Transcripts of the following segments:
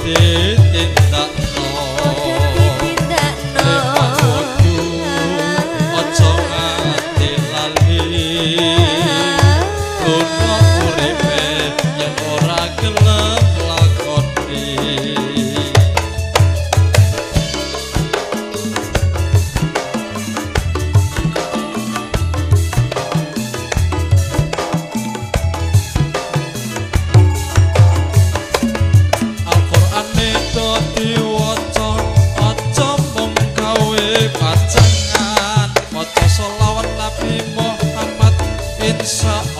ditindakno insyaallah entuk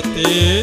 জগতে